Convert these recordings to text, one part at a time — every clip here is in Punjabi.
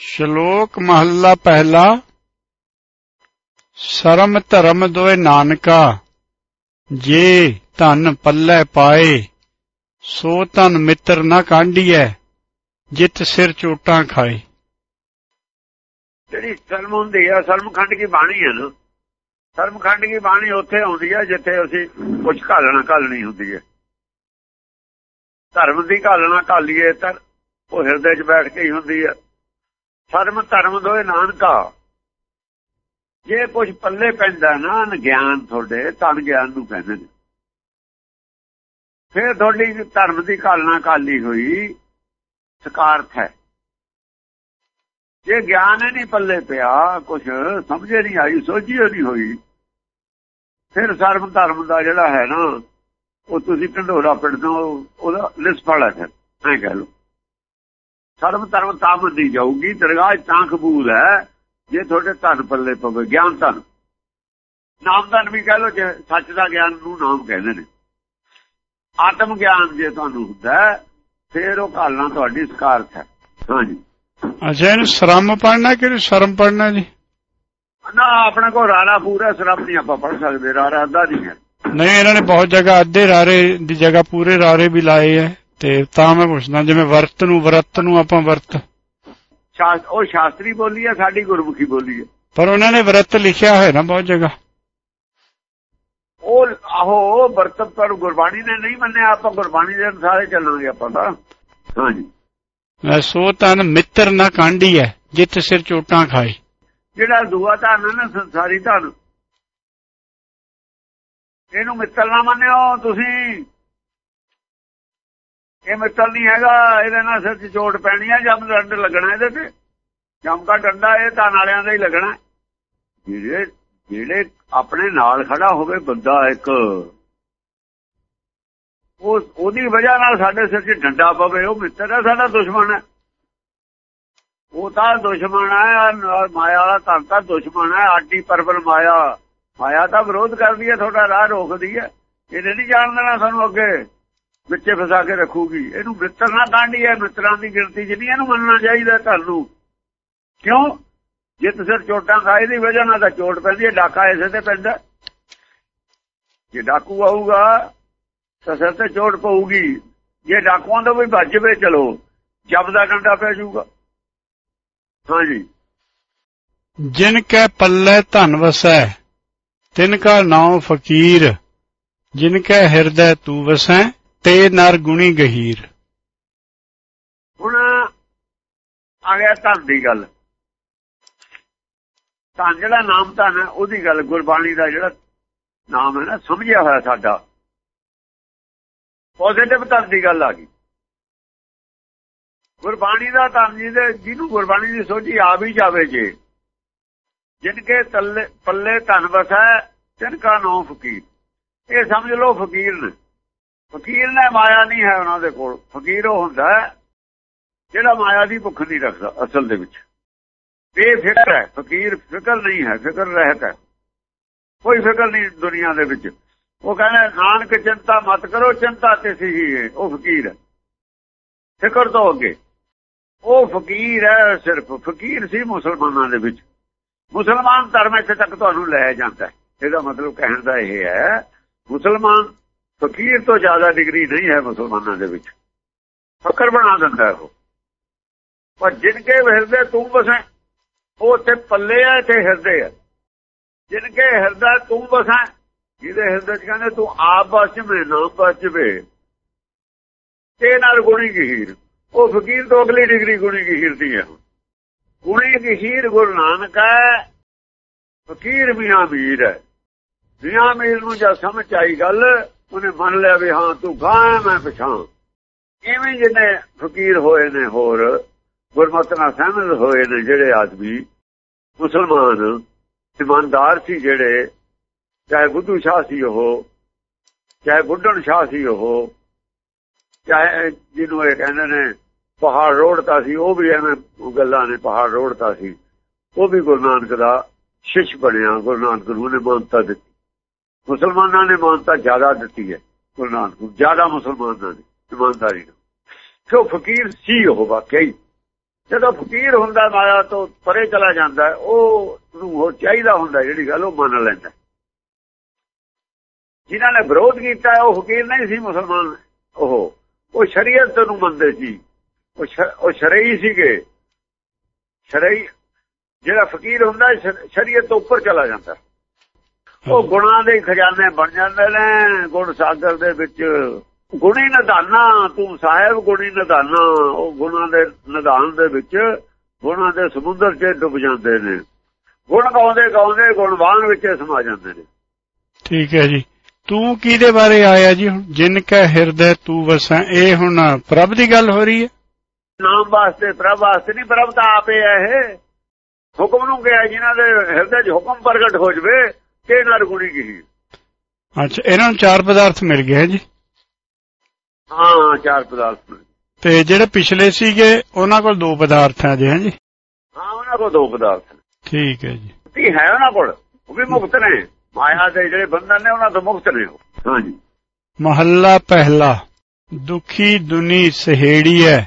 ਸ਼ਲੋਕ ਮਹੱਲਾ ਪਹਿਲਾ, ਸ਼ਰਮ ਧਰਮ ਦੋਏ ਨਾਨਕਾ, ਜੇ ਧਨ ਪੱਲੇ ਪਾਏ, ਸੋ ਧਨ ਮਿੱਤਰ ਨਾ ਕਾਂਢੀਐ, ਜਿਤ ਸਿਰ ਚੋਟਾਂ ਖਾਏ। ਜਿਹੜੀ ਸ਼ਰਮ ਹੁੰਦੀ ਆ ਸ਼ਰਮਖੰਡ ਦੀ ਬਾਣੀ ਹੈ ਨਾ? ਸ਼ਰਮਖੰਡ ਦੀ ਬਾਣੀ ਉੱਥੇ ਆਉਂਦੀ ਹੈ ਜਿੱਥੇ ਅਸੀਂ ਕੁਝ ਘਾਲਣਾ ਘਾਲਣੀ ਹੁੰਦੀ ਹੈ ਧਰਮ ਦੀ ਘਾਲਣਾ ਘਾਲੀਏ ਤਾਂ ਉਹ ਹਿਰਦੇ 'ਚ ਬੈਠ ਕੇ ਹੀ ਹੁੰਦੀ ਆ। ਸ਼ਰਮ ਧਰਮ ਦੋਏ ਨਾਨਕਾ। ਜੇ ਕੁਝ ਪੱਲੇ ਪੈਂਦਾ ਨਾ ਗਿਆਨ ਤੁਹਾਡੇ ਤਨ ਗਿਆਨ ਨੂੰ ਕਹਿੰਦੇ ਨੇ। ਫਿਰ ਤੁਹਾਡੀ ਧਰਮ ਦੀ ਘਾਲਣਾ ਕਾਲੀ ਹੋਈ, ਸਕਾਰਥ ਹੈ। ਜੇ ਗਿਆਨ ਹੀ ਨਹੀਂ ਪੱਲੇ ਪਿਆ ਕੁਝ ਸਮਝੇ ਨਹੀਂ ਆਈ ਸੋਝੀ ਨਹੀਂ ਹੋਈ, ਫਿਰ ਸਰਬ ਧਰਮ ਦਾ ਜਿਹੜਾ ਹੈ ਨਾ, ਉਹ ਤੁਸੀਂ ਢੰਡੋਰਾ ਪਿੰਡੋਂ ਉਹਦਾ ਨਿਸਫਲ ਹੈ ਫਿਰ, ਐਂ ਕਹਿ ਲਓ। ਸਰਬ ਧਰਮ ਤਾਂ ਬੰਦੀ ਜਾਊਗੀ ਦਰਗਾਹ ਤਾਂ ਕਬੂਲ ਹੈ ਜੇ ਤੁਹਾਡੇ ਧਨ ਪੱਲੇ ਪਵੇ ਗਿਆਨ ਧਨ। ਨਾਮ ਧਨ ਵੀ ਕਹਿ ਲੋ ਜੇ ਸੱਚ ਦਾ ਗਿਆਨ ਨੂੰ ਨਾਮ ਕਹਿੰਦੇ ਨੇ। ਆਤਮ ਗਿਆਨ ਜੇ ਤੁਹਾਨੂੰ ਹੁੰਦਾ ਫਿਰ ਉਹ ਘਾਲਣਾ ਤੁਹਾਡੀ ਸਕਾਰਤ ਹੈ। ਹਾਂਜੀ। ਅੱਛਾ ਇਹਨੂੰ ਸ਼ਰਮ ਪੜਨਾ ਕਿ ਸ਼ਰਮ ਪੜਨਾ ਜੀ? ਨਾ ਆਪਣੇ ਕੋਲ ਰਾਰਾ ਪੂਰਾ ਸ਼ਰਮ ਨਹੀਂ ਆਪਾਂ ਪੜ ਸਕਦੇ ਰਾਰਾ ਅੱਧਾ ਨਹੀਂ ਹੈ। ਨਹੀਂ ਇਹਨਾਂ ਨੇ ਬਹੁਤ ਜਗ੍ਹਾ ਅੱਧੇ ਰਾਰੇ ਦੀ ਜਗ੍ਹਾ ਪੂਰੇ ਰਾਰੇ ਵੀ ਲਾਏ ਐ ਤੇ ਤਾਂ ਮੈਂ ਪੁੱਛਦਾ ਜਿਵੇਂ ਵਰਤ ਨੂੰ ਵਰਤ ਨੂੰ ਆਪਾਂ ਵਰਤ। ਉਹ ਸ਼ਾਸਤਰੀ ਬੋਲੀ ਹੈ ਸਾਡੀ ਗੁਰਮੁਖੀ ਬੋਲੀ ਹੈ ਪਰ ਉਹਨਾਂ ਨੇ ਵਰਤ ਲਿਖਿਆ ਹੈ ਨਾ ਬਹੁਤ ਜਗ੍ਹਾ। ਉਹ ਆਹੋ ਵਰਤ ਪਰ ਗੁਰਬਾਣੀ ਨੇ ਨਹੀਂ ਮੰਨਿਆ ਆਪਾਂ ਗੁਰਬਾਣੀ ਦੇ ਅਨੁਸਾਰ ਹੀ ਚੱਲਾਂਗੇ ਆਪਾਂ ਤਾਂ। ਹਾਂਜੀ। ਮੈਂ ਸੋ ਤਨ ਮਿੱਤਰ ਨਾ ਕਾਂਢੀ ਐ ਜਿੱਤ ਸਿਰ ਚੋਟਾਂ ਖਾਏ। ਜਿਹੜਾ ਦੂਆ ਧਨ ਹੈ ਨਾ ਸੰਸਾਰੀ ਧਨ ਇਹਨੂੰ ਮਿੱਤਰ ਨਾ ਮੰਨਿਓ ਤੁਸੀਂ ਇਹ ਮਿੱਤਰ ਨਹੀਂ ਹੈਗਾ, ਇਹਦੇ ਨਾਲ ਸਿਰ 'ਚ ਚੋਟ ਪੈਣੀ ਹੈ ਜਦ ਡੰਡ ਲੱਗਣਾ ਇਹਦੇ ਤੇ। ਜਮਕਾ ਡੰਡਾ ਇਹ ਧਨ ਵਾਲਿਆਂ ਦਾ ਹੀ ਲੱਗਣਾ। ਜਿਹੜੇ ਜਿਹੜੇ ਆਪਣੇ ਨਾਲ ਖੜਾ ਹੋਵੇ ਬੰਦਾ ਇੱਕ, ਉਹ, ਉਹਦੀ ਵਜ੍ਹਾ ਨਾਲ ਸਾਡੇ ਸਿਰ 'ਚ ਡੰਡਾ ਪਵੇ, ਉਹ ਮਿੱਤਰ ਹੈ ਸਾਡਾ ਦੁਸ਼ਮਣ। ਹੈ ਉਹ ਤਾਂ ਦੁਸ਼ਮਣ ਹੈ ਮਾਇਆ ਵਾਲਾ ਧਨ ਤਾਂ ਦੁਸ਼ਮਣ ਹੈ ਆਡੀ ਪਰਬਲ ਮਾਇਆ। ਮਾਇਆ ਤਾਂ ਵਿਰੋਧ ਕਰਦੀ ਹੈ ਤੁਹਾਡਾ ਰਾਹ ਰੋਕਦੀ ਹੈ ਇਹਨੇ ਨਹੀਂ ਜਾਣ ਦੇਣਾ ਸਾਨੂੰ ਅੱਗੇ। ਵਿੱਚੇ ਫਸਾ ਕੇ ਰੱਖੂਗੀ। ਇਹਨੂੰ ਮਿੱਤਰ ਨਾ ਕਾਂਢੀ ਹੈ ਮਿੱਤਰਾਂ ਦੀ ਗਿਣਤੀ 'ਚ ਇਹਨੂੰ ਮੰਨਣਾ ਚਾਹੀਦਾ ਤੁਹਾਨੂੰ। ਕਿਉਂ? ਜੇ ਤੁਸੀਂ ਚੋਟਾਂ ਖਾਏ ਦੀ ਵਜ੍ਹਾ ਨਾਲ ਤਾਂ ਚੋਟ ਪੈਂਦੀ ਹੈ, ਡਾਕਾ ਇਸੇ ਤੇ ਪੈਂਦਾ। ਜੇ ਡਾਕੂ ਆਊਗਾ, ਤਾਂ ਸਿਰ ਤੇ ਚੋਟ ਪਊਗੀ। ਜੇ ਡਾਕੂਆਂ ਤੋਂ ਵੀ ਭੱਜ ਚਲੋ, ਜਬ ਦਾ ਡੰਡਾ ਪੈ ਜਾਊਗਾ। ਹਾਂਜੀ ਜਿਨ ਕੈ ਪੱਲੇ ਧਨ ਵਸੈ, ਤਿਨ ਕਾ ਨਾਉ ਫਕੀਰ। ਜਿਨ ਕੈ ਹਿਰਦੈ ਤੂ ਵਸੈ ਤੇ ਨਰ ਗੁਣੀ ਗਹੀਰ। ਹੁਣ ਆ ਗਿਆ ਧਨ ਦੀ ਗੱਲ। ਧਨ ਜਿਹੜਾ ਨਾਮ ਧਨ ਹੈ, ਉਹਦੀ ਗੱਲ ਗੁਰਬਾਣੀ ਦਾ ਜਿਹੜਾ ਨਾਮ ਹੈ ਨਾ, ਸਮਝਿਆ ਹੋਇਆ ਸਾਡਾ। ਪੋਜ਼ਿਟਿਵ ਧਨ ਦੀ ਗੱਲ ਆ ਗਈ। ਗੁਰਬਾਣੀ ਦਾ ਧਨ ਜੀ ਦੇ ਜਿਹਨੂੰ ਗੁਰਬਾਣੀ ਦੀ ਸੋਝੀ ਆ ਵੀ ਜਾਵੇ ਜੇ ਜਿਨ ਕੇ ਪੱਲੇ ਧਨ ਵਸੈ ਤਿਨ ਕਾ ਨਾਮ ਫਕੀਰ। ਇਹ ਸਮਝ ਲਓ ਫਕੀਰ ਨੇ। ਫਕੀਰ ਨੇ ਮਾਇਆ ਨਹੀਂ ਹੈ ਉਹਨਾਂ ਦੇ ਕੋਲ। ਫਕੀਰ ਉਹ ਹੁੰਦਾ ਜਿਹੜਾ ਮਾਇਆ ਦੀ ਭੁੱਖ ਨਹੀਂ ਰੱਖਦਾ ਅਸਲ ਦੇ ਵਿੱਚ। ਬੇਫਿਕਰ ਹੈ। ਫਕੀਰ ਫਿਕਰ ਨਹੀਂ ਹੈ, ਫਿਕਰ ਰਹਿਤ ਹੈ। ਕੋਈ ਫਿਕਰ ਨਹੀਂ ਦੁਨੀਆ ਦੇ ਵਿੱਚ। ਉਹ ਕਹਿੰਦਾ, ਨਾਨਕ ਚਿੰਤਾ ਮਤ ਕਰੋ, ਚਿੰਤਾ ਤੇ ਸੀ ਉਹ ਫਕੀਰ ਹੈ। ਫਿਕਰ ਤੋਂ ਅੱਗੇ। ਉਹ ਫਕੀਰ ਹੈ ਸਿਰਫ। ਫਕੀਰ ਸੀ ਮੁਸਲਮਾਨਾਂ ਦੇ ਵਿੱਚ। ਮੁਸਲਮਾਨ ਧਰਮ ਇੱਥੇ ਤੱਕ ਤੁਹਾਨੂੰ ਲੈ ਜਾਂਦਾ ਇਹਦਾ ਮਤਲਬ ਕਹਿਣ ਦਾ ਇਹ ਹੈ, ਮੁਸਲਮਾਨ ਫਕੀਰ ਤੋਂ ਜ਼ਿਆਦਾ ਡਿਗਰੀ ਨਹੀਂ ਹੈ ਮੁਸਲਮਾਨਾਂ ਦੇ ਵਿੱਚ। ਫਕਰ ਬਣਾ ਦਿੰਦਾ ਉਹ। ਪਰ ਜਿਨ ਕੇ ਹਿਰਦੇ ਤੂੰ ਵਸੈ, ਉਹ ਤੇ ਪੱਲੇ ਆ ਤੇ ਹਿਰਦੇ ਆ। ਜਿਨ ਕੇ ਹਿਰਦਾ ਤੂੰ ਵਸੈ, ਜਿਹਦੇ ਹਿਰਦੇ ਚ ਕਹਿੰਦੇ ਤੂੰ ਆਪ ਬਚਵੇਂ, ਨਾ ਬਚਵੇ। ਤੇ ਨਾਲ ਗੁਣੀ ਗਹੀਰ। ਉਹ ਫਕੀਰ ਤੋਂ ਅਗਲੀ ਡਿਗਰੀ ਗੁਣੀ ਗਹੀਰ ਦੀ ਹੈ ਗੁਣੀ ਗਹੀਰ ਗੁਰੂ ਨਾਨਕ ਹੈ। ਫਕੀਰ ਵੀ ਅਮੀਰ ਹੈ। ਮੀਆਂ ਮੀਰ ਨੂੰ ਜਦ ਸਮਝ ਆਈ ਗੱਲ ਉਹਨੇ ਮੰਨ ਲਿਆ ਵੀ ਹਾਂ, ਤੂੰ ਗਾਂ ਮੈਂ ਪਛਾਂ ਇਵੇਂ ਜਿਹਨੇ ਫਕੀਰ ਹੋਏ ਨੇ ਹੋਰ, ਗੁਰਮਤਿ ਨਾਲ ਸਹਿਮਤ ਹੋਏ ਨੇ ਜਿਹੜੇ ਆਦਮੀ, ਮੁਸਲਮਾਨ, ਇਮਾਨਦਾਰ ਸੀ ਜਿਹੜੇ, ਚਾਹੇ ਬੁੱਧੂ ਸ਼ਾਹ ਸੀ ਉਹ, ਚਾਹੇ ਬੁੱਢਣ ਸ਼ਾਹ ਸੀ ਉਹ, ਚਾਹੇ ਜਿਹਨੂੰ ਇਹ ਕਹਿੰਦੇ ਨੇ ਪਹਾੜ ਰੋੜਤਾ ਸੀ, ਉਹ ਵੀ ਐਵੇਂ ਗੱਲਾਂ ਨੇ, ਪਹਾੜ ਰੋੜਤਾ ਸੀ। ਉਹ ਵੀ ਗੁਰੂ ਨਾਨਕ ਦਾ ਸ਼ਿਸ਼ ਬਣਿਆ, ਗੁਰੂ ਨਾਨਕ ਨੂੰ ਨੇ ਮਾਨਤਾ ਦਿੱਤੀ। ਮੁਸਲਮਾਨਾਂ ਨੇ ਮਾਨਤਾ ਜ਼ਿਆਦਾ ਦਿੱਤੀ ਹੈ ਗੁਰੂ ਨਾਨਕ ਨੂੰ ਜ਼ਿਆਦਾ ਮੁਸਲਮਾਨਾਂ ਨੇ ਇਮਾਨਦਾਰੀ ਨਾਲ। ਕਿਉਂ ਫਕੀਰ ਸੀ ਉਹ ਵਾਕਈ ਜਦੋਂ ਫਕੀਰ ਹੁੰਦਾ ਮਾਇਆ ਤੋਂ ਪਰੇ ਚਲਾ ਜਾਂਦਾ, ਉਹ ਨੂੰ ਉਹ ਚਾਹੀਦਾ ਹੁੰਦਾ ਜਿਹੜੀ ਗੱਲ ਉਹ ਮੰਨ ਲੈਂਦਾ। ਜਿਨ੍ਹਾਂ ਨੇ ਵਿਰੋਧ ਕੀਤਾ, ਉਹ ਫਕੀਰ ਨਹੀਂ ਸੀ ਮੁਸਲਮਾਨ, ਉਹ ਉਹ ਸ਼ਰੀਅਤ ਨੂੰ ਮੰਨਦੇ ਸੀ। ਉਹ ਉਹ ਸ਼ਰਈ ਸੀਗੇ। ਸ਼ਰਈ, ਜਿਹੜਾ ਫਕੀਰ ਹੁੰਦਾ ਸ਼ਰੀਅਤ ਤੋਂ ਉੱਪਰ ਚਲਾ ਜਾਂਦਾ। ਉਹ ਗੁਣਾਂ ਦੇ ਖਜ਼ਾਨੇ ਬਣ ਜਾਂਦੇ ਨੇ ਗੁਣ ਸਾਗਰ ਦੇ ਵਿੱਚ। ਗੁਣੀ ਨਿਧਾਨਾ ਤੂੰ ਸਾਹਿਬ ਗੁਣੀ ਨਿਧਾਨਾ ਉਹ ਗੁਣਾਂ ਦੇ ਨਿਧਾਨ ਦੇ ਵਿੱਚ ਗੁਣਾਂ ਦੇ ਸਮੁੰਦਰ 'ਚ ਡੁੱਬ ਜਾਂਦੇ ਨੇ। ਗੁਣ ਗਾਉਂਦੇ ਗਾਉਂਦੇ ਗੁਣਵਾਨ ਵਿੱਚ ਸਮਾ ਜਾਂਦੇ ਨੇ। ਠੀਕ ਹੈ ਜੀ। ਤੂੰ ਕਿਹਦੇ ਬਾਰੇ ਆਇਆ ਜੀ ਹੁਣ? ਜਿਨ ਕਾ ਹਿਰਦੇ ਤੂੰ ਵਸਾਂ। ਇਹ ਹੁਣ ਪ੍ਰਭ ਦੀ ਗੱਲ ਹੋ ਰਹੀ ਹੈ? ਨਾਮ ਵਾਸਤੇ ਪ੍ਰਭ ਵਾਸਤੇ ਨਹੀਂ ਪ੍ਰਭ ਤਾਂ ਆਪੇ ਹੈ ਇਹ। ਹੁਕਮ ਨੂੰ ਗਿਆ ਜਿਨ੍ਹਾਂ ਦੇ ਹਿਰਦੇ 'ਚ ਹੁਕਮ ਪ੍ਰਗਟ ਹੋ ਜਵੇ ਤੇ ਨਰ ਗੁਣੀ ਕੀ ਅੱਛਾ ਇਹਨਾਂ ਨੂੰ ਚਾਰ ਪਦਾਰਥ ਮਿਲ ਗਏ ਜੀ। ਹਾਂ ਚਾਰ ਪਦਾਰਥ ਤੇ ਜਿਹੜੇ ਪਿਛਲੇ ਸੀਗੇ ਉਹਨਾਂ ਕੋਲ ਦੋ ਪਦਾਰਥ ਆ ਜੀ ਹਾਂਜੀ ਹਾਂ ਉਹਨਾਂ ਕੋਲ ਦੋ ਪਦਾਰਥ ਠੀਕ ਹੈ ਜੀ। ਕੀ ਹੈ ਉਹਨਾਂ ਕੋਲ ਉਹ ਵੀ ਮੁਕਤ ਨੇ। ਮਾਇਆ ਦੇ ਜਿਹੜੇ ਬੰਧਨ ਨੇ ਉਹਨਾਂ ਤੋਂ ਮੁਕਤ ਨੇ ਹਾਂਜੀ ਮਹੱਲਾ ਪਹਿਲਾ ਦੁਖੀ ਦੁਨੀ ਸਹੇੜੀ ਹੈ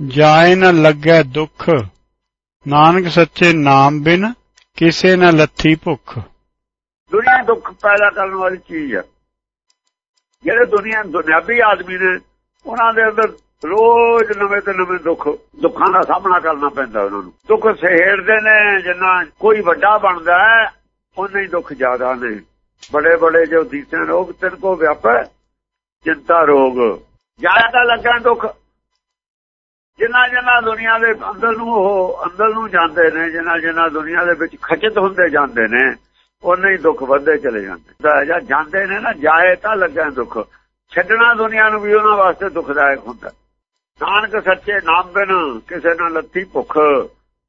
ਜਾਏ ਨਾ ਲੱਗੇ ਦੁੱਖ। ਨਾਨਕ ਸੱਚੇ ਨਾਮ ਬਿਨ ਕਿਸੇ ਨਾ ਲੱਥੀ ਭੁੱਖ। ਦੁਨੀਆ ਦੁੱਖ ਪੈਦਾ ਕਰਨ ਵਾਲੀ ਚੀਜ਼ ਹੈ ਜਿਹੜੇ ਦੁਨੀਆ ਦੁਨਿਆਵੀ ਆਦਮੀ ਨੇ, ਉਹਨਾਂ ਦੇ ਅੰਦਰ ਰੋਜ਼ ਨਵੇਂ ਤੇ ਨਵੇਂ ਦੁੱਖ, ਦੁੱਖਾਂ ਦਾ ਸਾਹਮਣਾ ਕਰਨਾ ਪੈਂਦਾ ਉਹਨਾਂ ਨੂੰ। ਦੁੱਖ ਸਹਿੜਦੇ ਨੇ, ਜਿੰਨਾ ਕੋਈ ਵੱਡਾ ਬਣਦਾ ਹੈ ਉਨੇ ਹੀ ਦੁੱਖ ਜ਼ਿਆਦਾ ਨੇ। ਬੜੇ ਬੜੇ ਜੋ ਦੀਸਨ ਰੋਗ ਤਿੰਨ ਕੋ ਵਿਆਪੈ ਚਿੰਤਾ, ਰੋਗ ਜ਼ਿਆਦਾ ਲੱਗਾ ਦੁੱਖ। ਜਿੰਨਾ ਜਿੰਨਾ ਦੁਨੀਆ ਦੇ ਅੰਦਰ ਨੂੰ ਉਹ ਅੰਦਰ ਨੂੰ ਜਾਂਦੇ ਨੇ, ਜਿੰਨਾ ਜਿੰਨਾ ਦੁਨੀਆ ਦੇ ਵਿੱਚ ਖਚਿਤ ਹੁੰਦੇ ਜਾਂਦੇ ਨੇ ਉਹਨੇ ਹੀ ਦੁੱਖ ਵੱਧਦੇ ਚਲੇ ਜਾਂਦੇ। ਜਾਂ ਜਾਂਦੇ ਨੇ ਨਾ, ਜਾਏ ਤਾਂ ਲੱਗਾ ਦੁੱਖ। ਛੱਡਣਾ ਦੁਨੀਆ ਨੂੰ ਵੀ ਉਹਨਾਂ ਵਾਸਤੇ ਦੁਖਦਾਇਕ ਹੁੰਦਾ। ਨਾਨਕ ਸੱਚੇ ਨਾਮ ਬਿਨ ਕਿਸੇ ਨਾਲ ਲੱਤੀ ਭੁੱਖ।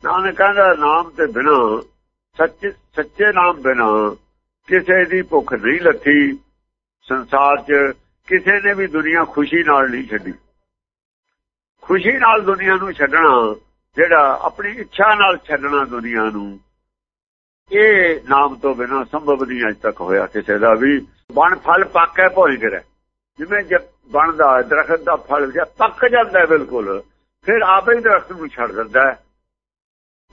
ਨਾਨਕ ਕਹਿੰਦਾ, ਨਾਮ ਤੇ ਬਿਨਾ, ਸੱਚੇ ਸੱਚੇ ਨਾਮ ਬਿਨਾ ਕਿਸੇ ਦੀ ਭੁੱਖ ਨਹੀਂ ਲੱਥੀ। ਸੰਸਾਰ 'ਚ ਕਿਸੇ ਨੇ ਵੀ ਦੁਨੀਆ ਖੁਸ਼ੀ ਨਾਲ ਨਹੀਂ ਛੱਡੀ। ਖੁਸ਼ੀ ਨਾਲ ਦੁਨੀਆ ਨੂੰ ਛੱਡਣਾ, ਜਿਹੜਾ ਆਪਣੀ ਇੱਛਾ ਨਾਲ ਛੱਡਣਾ ਦੁਨੀਆ ਨੂੰ ਇਹ ਨਾਮ ਤੋਂ ਬਿਨਾ ਸੰਭਵ ਨਹੀਂ ਅਜ ਤੱਕ ਹੋਇਆ ਕਿਸੇ ਦਾ ਵੀ। ਬਣ ਫਲ ਪਾਕੇ ਭੋਜ ਕਰੇ ਜਿਵੇਂ ਜਦ ਬਣਦਾ ਦਰਖਤ ਦਾ ਫਲ ਜੇ ਪੱਕ ਜਾਂਦਾ ਬਿਲਕੁਲ ਫਿਰ ਆਪੇ ਹੀ ਦਰਖਤ ਨੂੰ ਛੱਡ ਦਿੰਦਾ ਹੈ।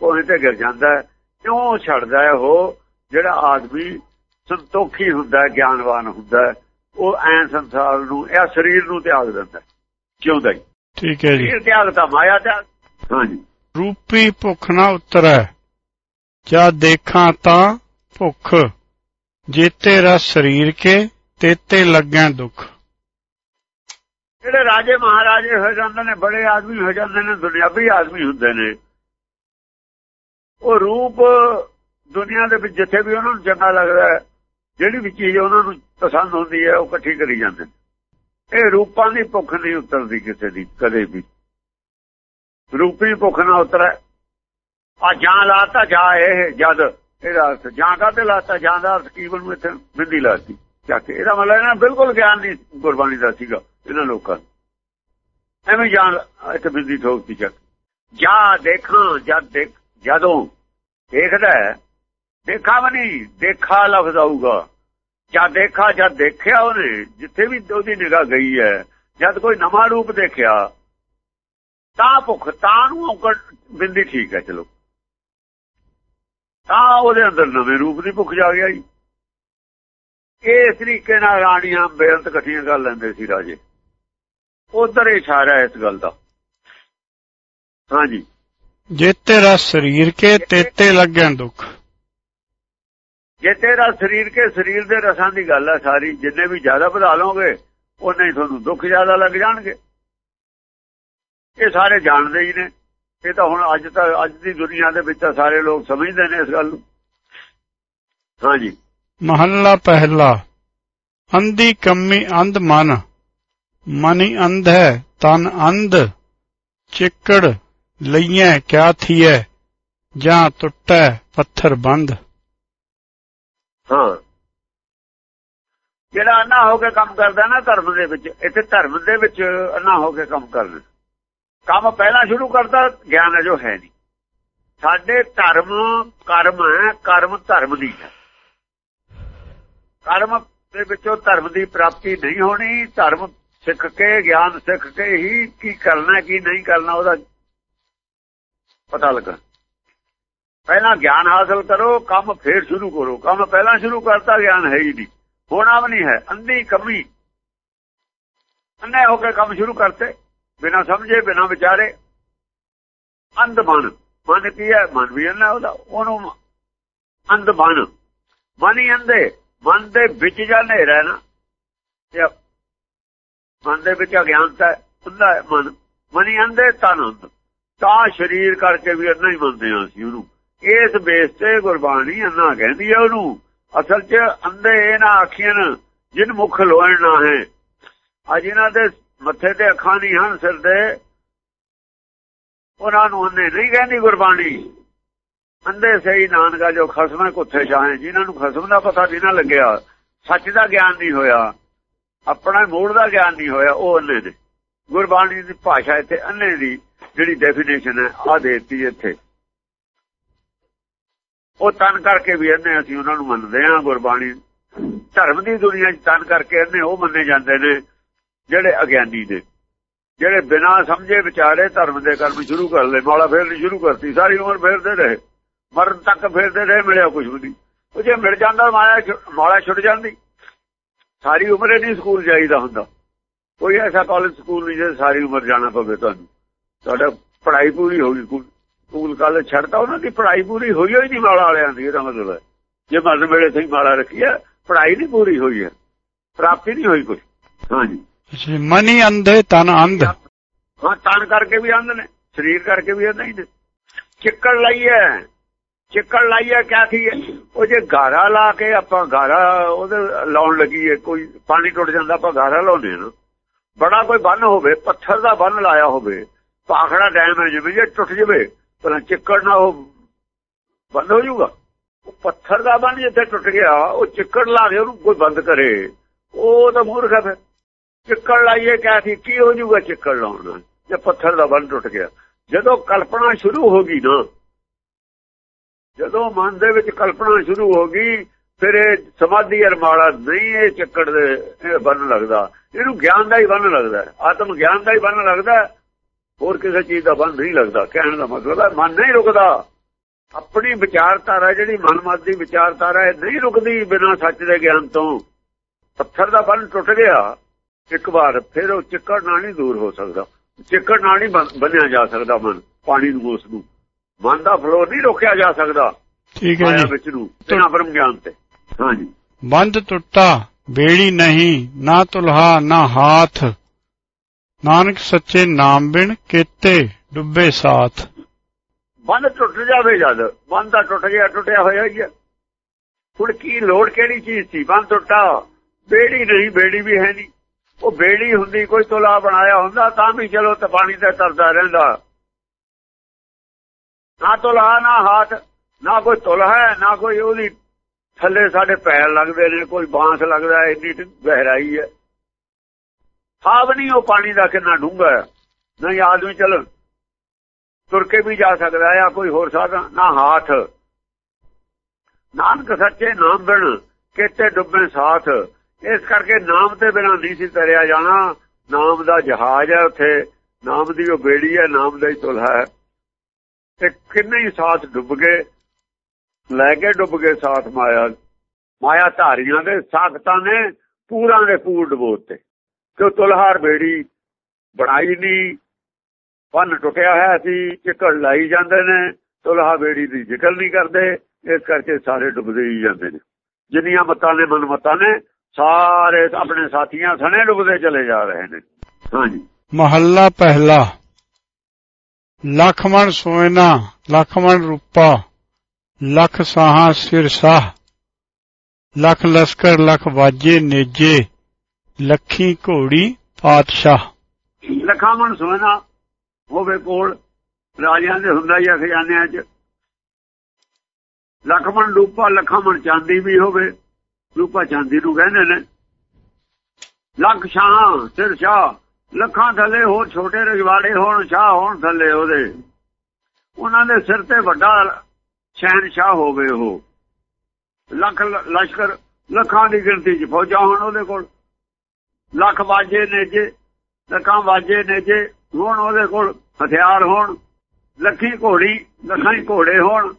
ਕੋਈ ਤੇ ਗਿਰ ਜਾਂਦਾ ਕਿਉਂ ਛੱਡਦਾ ਹੈ ਉਹ? ਜਿਹੜਾ ਆਦਮੀ ਸੰਤੋਖੀ ਹੁੰਦਾ ਗਿਆਨਵਾਨ ਹੁੰਦਾ ਉਹ ਐ ਸੰਸਾਰ ਨੂੰ ਇਹ ਸਰੀਰ ਨੂੰ ਤਿਆਗ ਦਿੰਦਾ ਜਿਉਂਦਾ ਹੀ ਠੀਕ ਹੈ ਜੀ। ਸਰੀਰ ਤਿਆਗ ਤਾਂ ਮਾਇਆ ਤਿਆਗ। ਹਾਂਜੀ। ਰੂਪੀ ਭੁੱਖ ਨਾ ਉਤਰੈ। ਜਾ ਦੇਖਾਂ ਤਾਂ ਭੁੱਖ, ਜੇ ਤੇਰਾ ਸਰੀਰ ਕੇ ਤੇਤੇ ਲੱਗਾਂ ਦੁੱਖ। ਜਿਹੜੇ ਰਾਜੇ ਮਹਾਰਾਜੇ ਹੋ ਜਾਂਦੇ ਨੇ, ਬੜੇ ਆਦਮੀ ਹੋ ਜਾਂਦੇ ਨੇ, ਦੁਨਿਆਵੀ ਆਦਮੀ ਹੁੰਦੇ ਨੇ। ਉਹ ਰੂਪ ਦੁਨੀਆ ਦੇ ਵਿੱਚ ਜਿੱਥੇ ਵੀ ਉਹਨਾਂ ਨੂੰ ਚੰਗਾ ਲੱਗਦਾ ਹੈ, ਜਿਹੜੀ ਵੀ ਚੀਜ਼ ਉਹਨਾਂ ਨੂੰ ਪਸੰਦ ਹੁੰਦੀ ਹੈ, ਉਹ ਇਕੱਠੀ ਕਰੀ ਜਾਂਦੇ ਨੇ। ਇਹ ਰੂਪਾਂ ਦੀ ਭੁੱਖ ਨਹੀਂ ਉਤਰਦੀ ਕਿਸੇ ਦੀ, ਕਦੇ ਵੀ। ਰੂਪੀ ਭੁੱਖ ਨਾ ਉਤਰੇ। ਆ ਜਾਂ ਲਾਤਾ, ਜਾ ਇਹ ਜਦ ਇਹਦਾ ਅਰਥ, ਜਾਂ ਕਾ ਤੇ ਲਾਤਾ, ਜਾਂ ਦਾ ਅਰਥ, ਕੀ ਬਣੂ ਇੱਥੇ ਬਿੰਦੀ ਲਾਤੀ? ਚੱਕ ਇਹਦਾ ਮਤਲਬ ਇਹਨਾਂ ਬਿਲਕੁਲ ਗਿਆਨ ਨਹੀਂ, ਗੁਰਬਾਣੀ ਦਾ ਸੀਗਾ, ਇਹਨਾਂ ਲੋਕਾਂ ਨੂੰ। ਐਵੇਂ ਜਾਣ ਇੱਥੇ ਬਿੰਦੀ ਠੋਕਤੀ ਚੱਕ। ਜਾਂ ਦੇਖਾਂ, ਜਦ ਦੇਖ, ਜਦੋਂ ਦੇਖਦਾ ਦੇਖਾ ਵੀ ਨਹੀਂ, ਦੇਖਾ ਲਫ਼ਜ਼ ਆਊਗਾ। ਜਦ ਦੇਖਾ, ਜਾਂ ਦੇਖਿਆ ਉਹਨੇ, ਜਿੱਥੇ ਵੀ ਉਹਦੀ ਨਿਗਾਹ ਗਈ ਹੈ, ਜਦ ਕੋਈ ਨਵਾਂ ਰੂਪ ਦੇਖਿਆ, ਤਾਂ ਭੁੱਖ, ਤਾਂ ਨੂੰ ਬਿੰਦੀ ਠੀਕ ਹੈ, ਚਲੋ। ਤਾਂ ਉਹਦੇ ਅੰਦਰ ਨਵੇਂ ਰੂਪ ਦੀ ਭੁੱਖ ਜਾ ਗਿਆ ਜੀ ਇਸ ਤਰੀਕੇ ਨਾਲ ਰਾਣੀਆਂ ਬੇਅੰਤ ਇਕੱਠੀਆਂ ਕਰ ਲੈਂਦੇ ਸੀ ਰਾਜੇ। ਉਧਰ ਇਸ਼ਾਰਾ ਇਸ ਗੱਲ ਦਾ। ਹਾਂਜੀ। ਜੇ ਤੇਰਾ ਸਰੀਰ ਕੇ ਤੇਤੇ ਲੱਗਿਆ ਦੁੱਖ। ਜੇ ਤੇਰਾ ਸਰੀਰ ਕੇ ਸਰੀਰ ਦੇ ਰਸਾਂ ਦੀ ਗੱਲ ਹੈ ਸਾਰੀ ਜਿੰਨੇ ਵੀ ਜ਼ਿਆਦਾ ਵਧਾ ਲਓਗੇ ਉਹਨੇ ਹੀ ਤੁਹਾਨੂੰ ਦੁੱਖ ਜ਼ਿਆਦਾ ਲੱਗ ਜਾਣਗੇ। ਇਹ ਸਾਰੇ ਜਾਣਦੇ ਹੀ ਨੇ। ਇਹ ਤਾਂ ਹੁਣ ਅੱਜ ਤਾਂ ਅੱਜ ਦੀ ਦੁਨੀਆ ਦੇ ਵਿੱਚ ਸਾਰੇ ਲੋਕ ਸਮਝਦੇ ਨੇ ਇਸ ਗੱਲ ਨੂੰ। ਹਾਂਜੀ। ਮਹੱਲਾ ਪਹਿਲਾ। ਅੰਧੀ ਕੰਮੀ ਅੰਧ ਮਨ। ਮਨਿ ਅੰਧ ਹੈ ਤਨ ਅੰਧ। ਚਿੱਕੜ ਲਈਐ ਕਿਆ ਥੀਐ? ਜਾਂ ਟੁੱਟੈ ਪੱਥਰ ਬੰਦ। ਹਾਂ। ਜਿਹੜਾ ਅੰਨਾ ਹੋ ਕੇ ਕੰਮ ਕਰਦਾ ਨਾ ਧਰਮ ਦੇ ਵਿੱਚ ਇੱਥੇ ਧਰਮ ਦੇ ਵਿੱਚ ਅੰਨਾ ਹੋ ਕੇ ਕੰਮ ਕਰਦਾ ਕੰਮ ਪਹਿਲਾਂ ਸ਼ੁਰੂ ਕਰਦਾ, ਗਿਆਨ ਜੋ ਹੈ ਨਹੀਂ। ਸਾਡੇ ਧਰਮ, ਕਰਮ ਹੈ, ਕਰਮ ਧਰਮ ਦੀ ਹੈ। ਕਰਮ ਦੇ ਵਿੱਚੋਂ ਧਰਮ ਦੀ ਪ੍ਰਾਪਤੀ ਨਹੀਂ ਹੋਣੀ, ਧਰਮ ਸਿੱਖ ਕੇ, ਗਿਆਨ ਸਿੱਖ ਕੇ ਹੀ ਕੀ ਕਰਨਾ, ਕੀ ਨਹੀਂ ਕਰਨਾ, ਉਹਦਾ ਪਤਾ ਲੱਗਾ। ਪਹਿਲਾਂ ਗਿਆਨ ਹਾਸਲ ਕਰੋ, ਕੰਮ ਫੇਰ ਸ਼ੁਰੂ ਕਰੋ। ਕੰਮ ਪਹਿਲਾਂ ਸ਼ੁਰੂ ਕਰਤਾ, ਗਿਆਨ ਹੈ ਹੀ ਨਹੀਂ। ਹੋਣਾ ਵੀ ਨਹੀਂ ਹੈ ਅੰਧੀ ਕਮੀ। ਅੰਨੇ ਹੋ ਕੇ ਕੰਮ ਸ਼ੁਰੂ ਕਰਤੇ। ਬਿਨਾ ਸਮਝੇ, ਬਿਨਾ ਵਿਚਾਰੇ। ਅੰਧ ਬਣ ਮਨ ਕੀ ਹੈ? ਮਨ ਵੀ ਅੰਨਾ ਉਹਦਾ। ਉਹਨੂੰ ਅੰਧ ਬਣ ਮਨ ਹੀ ਅੰਧੇ। ਮਨ ਦੇ ਵਿੱਚ ਜਾਂ ਹਨੇਰਾ ਨਾ। ਤੇ ਮਨ ਦੇ ਵਿੱਚ ਅਗਿਆਨਤਾ ਹੁੰਦਾ ਹੈ ਮਨ। ਹੀ ਅੰਧੇ, ਤਨ ਅੰਧ। ਤਾਂ ਸਰੀਰ ਕਰਕੇ ਵੀ ਅੰਨਾ ਹੀ ਮੰਨਦੇ ਹਾਂ ਅਸੀਂ ਉਹਨੂੰ। ਇਸ ਬੇਸ ਤੇ ਗੁਰਬਾਣੀ ਅੰਨਾ ਕਹਿੰਦੀ ਹੈ ਉਹਨੂੰ, ਅਸਲ 'ਚ ਅੰਧੇ ਇਹ ਨਾ ਆਖੀਆਂ ਜਿਨ ਮੁਖ ਲੋਣ ਨਾ ਹੈ। ਆ ਇਹਨਾਂ ਦੇ ਮੱਥੇ ਤੇ ਅੱਖਾਂ ਨਹੀਂ ਹਨ, ਸਿਰ ਦੇ ਉਹਨਾਂ ਨੂੰ ਅੰਨੇ ਨਹੀਂ ਕਹਿੰਦੀ ਗੁਰਬਾਣੀ। ਅੰਦੇ ਸਹੀ ਨਾਨਕਾ ਜੋ ਖਸਮੇ ਕੁੱਥੇ ਚਾਹੇ ਜਿਨ੍ਹਾਂ ਨੂੰ ਖਸਮ ਦਾ ਪਤਾ ਨਹੀਂ ਨਾ ਲੱਗਿਆ, ਸੱਚ ਦਾ ਗਿਆਨ ਨਹੀਂ ਹੋਇਆ, ਆਪਣਾ ਮੂੜ ਦਾ ਗਿਆਨ ਨਹੀਂ ਹੋਇਆ, ਉਹ ਅੰਨੇ ਦੇ। ਗੁਰਬਾਣੀ ਦੀ ਭਾਸ਼ਾ ਇੱਥੇ ਅੰਨੇ ਦੀ, ਜਿਹੜੀ ਡੈਫੀਨੇਸ਼ਨ ਹੈ ਆ ਦੇਤੀ ਇੱਥੇ। ਉਹ ਤਨ ਕਰਕੇ ਵੀ ਅੰਨੇ ਅਸੀਂ ਉਹਨਾਂ ਨੂੰ ਮੰਨਦੇ ਹਾਂ, ਗੁਰਬਾਣੀ ਧਰਮ ਦੀ ਦੁਨੀਆ 'ਚ ਤਨ ਕਰਕੇ ਅੰਨੇ, ਉਹ ਮੰਨੇ ਜਾਂਦੇ ਨੇ। ਜਿਹੜੇ ਅਗਿਆਨੀ ਨੇ, ਜਿਹੜੇ ਬਿਨਾਂ ਸਮਝੇ ਵਿਚਾਰੇ ਧਰਮ ਦੇ ਕਰਮ ਸ਼ੁਰੂ ਕਰ ਲਏ, ਮਾਲਾ ਫੇਰਨੀ ਸ਼ੁਰੂ ਕਰਤੀ, ਸਾਰੀ ਉਮਰ ਫੇਰਦੇ ਰਹੇ, ਮਰਨ ਤੱਕ ਫੇਰਦੇ ਰਹੇ, ਮਿਲਿਆ ਕੁਝ ਵੀ ਨਹੀਂ। ਉਹ ਜੇ ਮਿਲ ਜਾਂਦਾ, ਮਾਇਆ ਛੁੱਟ ਜਾਂਦੀ। ਸਾਰੀ ਉਮਰ ਨਹੀਂ ਸਕੂਲ ਜਾਈਦਾ ਹੁੰਦਾ। ਕੋਈ ਐਸਾ ਕਾਲਜ ਸਕੂਲ ਨਹੀਂ ਜੇ ਸਾਰੀ ਉਮਰ ਜਾਣਾ ਪਵੇ ਤੁਹਾਨੂੰ। ਤੁਹਾਡਾ ਪੜ੍ਹਾਈ ਪੂਰੀ ਹੋ ਗਈ, ਸਕੂਲ ਕਾਲਜ ਛੱਡਦਾ ਉਹਨਾਂ ਦੀ ਪੜ੍ਹਾਈ ਪੂਰੀ ਹੋਈ ਹੋਈ ਨਹੀਂ ਮਾਲਾ ਵਾਲਿਆਂ ਦੀ, ਇਹਦਾ ਮਤਲਬ ਹੈ। ਜੇ ਮਰਨ ਵੇਲੇ ਸਹੀ ਮਾਲਾ ਰੱਖੀ ਹੈ, ਪੜ੍ਹਾਈ ਨਹੀਂ ਪੂਰੀ ਹੋਈ ਹੈ, ਪ੍ਰਾਪਤੀ ਨਹੀਂ ਹੋਈ ਕੁਝ ਹਾਂਜੀ। ਮਨੀ ਅੰਧੇ ਤਨ ਅੰਧ। ਹਾਂ, ਤਨ ਕਰਕੇ ਵੀ ਅੰਧ ਨੇ, ਸਰੀਰ ਕਰਕੇ ਵੀ ਅੰਧ ਹੀ ਨੇ। ਚਿੱਕੜ ਲਾਈਏ ਚਿੱਕੜ ਲਾਈਏ ਕਿਆ ਥੀ ਉਹ ਜੇ ਗਾਰਾ ਲਾ ਕੇ ਆਪਾਂ ਗਾਰਾ ਉਹਦੇ ਲਾਉਣ ਲੱਗੀਏ ਕੋਈ ਪਾਣੀ ਟੁੱਟ ਜਾਂਦਾ, ਆਪਾਂ ਗਾਰਾ ਲਾਉਂਦੇ ਨਾ। ਬੜਾ ਕੋਈ ਬੰਨ ਹੋਵੇ, ਪੱਥਰ ਦਾ ਬੰਨ ਲਾਇਆ ਹੋਵੇ ਪਾਖੜਾ ਡੈਮ ਹੈ ਜਿਵੇਂ, ਜੇ ਟੁੱਟ ਜਵੇ ਤਾਂ ਚਿੱਕੜ ਨਾ ਉਹ ਬੰਦ ਹੋ ਜਾਊਗਾ। ਉਹ ਪੱਥਰ ਦਾ ਬੰਨ ਜਿੱਥੇ ਟੁੱਟ ਗਿਆ, ਉਹ ਚਿੱਕੜ ਲਾ ਕੇ ਉਹਨੂੰ ਕੋਈ ਬੰਦ ਕਰੇ। ਉਹ ਤਾਂ ਮੂਰਖ ਹੈ ਚਿੱਕੜ ਲਾਈਏ ਕਿਆ ਸੀ ਕੀ ਹੋ ਜਾਊਗਾ ਚਿੱਕੜ ਲਾਉਣਾ ਜੇ ਪੱਥਰ ਦਾ ਬੰਨ ਟੁੱਟ ਗਿਆ। ਜਦੋਂ ਕਲਪਨਾ ਸ਼ੁਰੂ ਹੋ ਗਈ ਨਾ, ਜਦੋਂ ਮਨ ਦੇ ਵਿੱਚ ਕਲਪਨਾ ਸ਼ੁਰੂ ਹੋ ਗਈ, ਫਿਰ ਇਹ ਸਮਾਧੀ ਅਰਮਾਲਾ ਨਹੀਂ ਇਹ ਚੱਕੜ ਦੇ, ਇਹ ਬੰਨ ਲੱਗਦਾ। ਇਹਨੂੰ ਗਿਆਨ ਦਾ ਹੀ ਬੰਨ ਲੱਗਦਾ ਆਤਮ ਗਿਆਨ ਦਾ ਹੀ ਬੰਨ ਲੱਗਦਾ ਹੋਰ ਕਿਸੇ ਚੀਜ਼ ਦਾ ਬੰਨ ਨਹੀਂ ਲੱਗਦਾ। ਕਹਿਣ ਦਾ ਮਤਲਬ ਹੈ, ਮਨ ਨਹੀਂ ਰੁਕਦਾ। ਆਪਣੀ ਵਿਚਾਰਧਾਰਾ ਜਿਹੜੀ ਮਨਮਤ ਦੀ ਵਿਚਾਰਧਾਰਾ ਹੈ ਨਹੀਂ ਰੁਕਦੀ ਬਿਨਾਂ ਸੱਚ ਦੇ ਗਿਆਨ ਤੋਂ। ਪੱਥਰ ਦਾ ਬੰਨ ਟੁੱਟ ਗਿਆ। ਇੱਕ ਵਾਰ ਫਿਰ ਉਹ ਚਿੱਕੜ ਨਾਲ ਨਹੀਂ ਦੂਰ ਹੋ ਸਕਦਾ। ਚਿੱਕੜ ਨਾਲ ਨਹੀਂ ਬੰਨਿਆ ਜਾ ਸਕਦਾ ਮਨ ਪਾਣੀ ਨੂੰ ਉਸ ਨੂੰ। ਮਨ ਦਾ ਫਲੋ ਨਹੀਂ ਰੋਕਿਆ ਜਾ ਸਕਦਾ। ਠੀਕ ਹੈ ਜੀ। ਵਿੱਚ ਨੂੰ ਬਿਨਾਂ ਬ੍ਰਹਮ ਗਿਆਨ ਤੇ। ਹਾਂਜੀ ਬੰਦ ਟੁੱਟਾ ਬੇੜੀ ਨਹੀਂ ਨਾ ਤੁਲਹਾ ਨਾ ਹਾਥ। ਨਾਨਕ ਸੱਚੇ ਨਾਮ ਬਿਨ ਕੀਤੇ ਡੁੱਬੇ ਸਾਥ। ਬੰਦ ਟੁੱਟ ਜਾਵੇ ਜਦ ਬੰਦ ਤਾਂ ਟੁੱਟ ਗਿਆ ਟੁੱਟਿਆ ਹੋਇਆ ਹੀ ਹੈ। ਹੁਣ ਕੀ ਲੋੜ ਕਿਹੜੀ ਚੀਜ਼ ਸੀ? ਬੰਦ ਟੁੱਟਾ ਬੇੜੀ ਨਹੀਂ ਬੇੜੀ ਵੀ ਹੈ ਨਹੀਂ। ਉਹ ਬੇੜੀ ਹੁੰਦੀ, ਕੋਈ ਤੁਲਾ ਬਣਾਇਆ ਹੁੰਦਾ, ਤਾਂ ਵੀ ਚਲੋ ਤੇ ਪਾਣੀ ਤੇ ਤਰਦਾ ਰਹਿੰਦਾ। ਨਾ ਤੁਲਾ, ਨਾ ਹੱਥ, ਨਾ ਕੋਈ ਤੁਲਾ ਹੈ, ਨਾ ਕੋਈ ਉਹਦੀ ਥੱਲੇ ਸਾਡੇ ਪੈਰ ਲੱਗਦੇ ਨੇ, ਕੋਈ ਬਾਂਸ ਲੱਗਦਾ, ਇੰਨੀ ਗਹਿਰਾਈ ਹੈ। ਹਾਵ ਨਹੀਂ ਉਹ ਪਾਣੀ ਦਾ ਕਿੰਨਾ ਡੂੰਘਾ ਹੈ। ਨਹੀਂ, ਆਦਮੀ ਚਲ ਤੁਰ ਕੇ ਵੀ ਜਾ ਸਕਦਾ ਹੈ ਕੋਈ ਹੋਰ ਸਾਧਨ, ਨਾ ਹੱਥ। ਨਾਨਕ ਸੱਚੇ ਨਾਮ ਬਿਨ, ਕਿਤੇ ਡੁੱਬੇ ਸਾਥ। ਇਸ ਕਰਕੇ ਨਾਮ ਤੇ ਬਿਨਾ ਨਹੀਂ ਸੀ ਤਰਿਆ ਜਾਣਾ। ਨਾਮ ਦਾ ਜਹਾਜ਼ ਹੈ ਉੱਥੇ। ਨਾਮ ਦੀ ਉਹ ਬੇੜੀ ਹੈ, ਨਾਮ ਦਾ ਹੀ ਤੁਲਹਾ ਹੈ। ਤੇ ਕਿੰਨੇ ਹੀ ਸਾਥ ਡੁੱਬ ਗਏ। ਲੈ ਕੇ ਡੁੱਬ ਗਏ ਸਾਥ ਮਾਇਆ। ਮਾਇਆ ਧਾਰੀਆਂ ਦੇ ਸਾਖਤਾਂ ਨੇ ਪੂਰਾਂ ਦੇ ਪੂਰ ਡਬੋਤੇ ਕਿ ਤੁਲਹਾਰ ਬੇੜੀ ਬਣਾਈ ਨਹੀਂ। ਪੰਨ ਟੁੱਟਿਆ ਹੋਇਆ ਸੀ, ਚਿਕੜ ਲਾਈ ਜਾਂਦੇ ਨੇ। ਤੁਲਹਾ ਬੇੜੀ ਦੀ ਜ਼ਿਕਰ ਨਹੀਂ ਕਰਦੇ। ਇਸ ਕਰਕੇ ਸਾਰੇ ਡੁੱਬਦੇ ਹੀ ਜਾਂਦੇ ਨੇ। ਜਿੰਨੀਆਂ ਮਤਾਂ ਨੇ ਮਨ ਮਤਾਂ ਨੇ ਸਾਰੇ ਆਪਣੇ ਸਾਥੀਆਂ ਸਣੇ ਡੁੱਬਦੇ ਚਲੇ ਜਾ ਰਹੇ ਨੇ। ਹਾਂਜੀ। ਮਹੱਲਾ ਪਹਿਲਾ। ਲਖਮਣ ਸੋਇਨਾ ਲਖਮਣ ਰੂਪਾ ਲਖ ਸਾਹਾ ਸਿਰ ਸਾਹ ਲਖ ਲਸਕਰ ਲਖ ਵਾਜੇ ਨੇਜੇ ਲੱਖੀ ਘੋੜੀ ਪਾਤਸ਼ਾਹ। ਲਖਾਮਣ ਸੋਨਾ ਹੋਵੇ ਕੋਲ ਰਾਜਿਆਂ ਦੇ ਹੁੰਦਾ ਆ ਖਜ਼ਾਨਿਆਂ 'ਚ। ਲਖਮਣ ਰੂਪਾ ਲਖਮਣ ਚਾਂਦੀ ਵੀ ਹੋਵੇ ਰੂਪਾ ਚਾਂਦੀ ਨੂੰ ਕਹਿੰਦੇ ਨੇ, ਲੱਖ ਸ਼ਾਹ ਸਿਰ ਸ਼ਾਹ ਲੱਖਾਂ ਥੱਲੇ ਹੋਰ ਛੋਟੇ ਰਜਵਾੜੇ ਹੋਣ ਸ਼ਾਹ ਹੋਣ ਥੱਲੇ ਉਹਦੇ। ਉਹਨਾਂ ਦੇ ਸਿਰ ਤੇ ਵੱਡਾ ਸ਼ਹਿਨशाह ਹੋਵੇ ਉਹ। ਲੱਖ ਲਸ਼ਕਰ ਲੱਖਾਂ ਦੀ ਗਿਣਤੀ 'ਚ ਫੌਜਾਂ ਹੋਣ ਉਹਦੇ ਕੋਲ। ਲੱਖ ਬਾਜੇ ਨੇ ਜੇ ਲੱਖਾਂ ਬਾਜੇ ਨੇ ਜੇ ਹੋਣ ਉਹਦੇ ਕੋਲ। ਹਥਿਆਰ ਹੋਣ, ਲੱਖੀ ਘੋੜੀ, ਲੱਖਾਂ ਹੀ ਘੋੜੇ ਹੋਣ।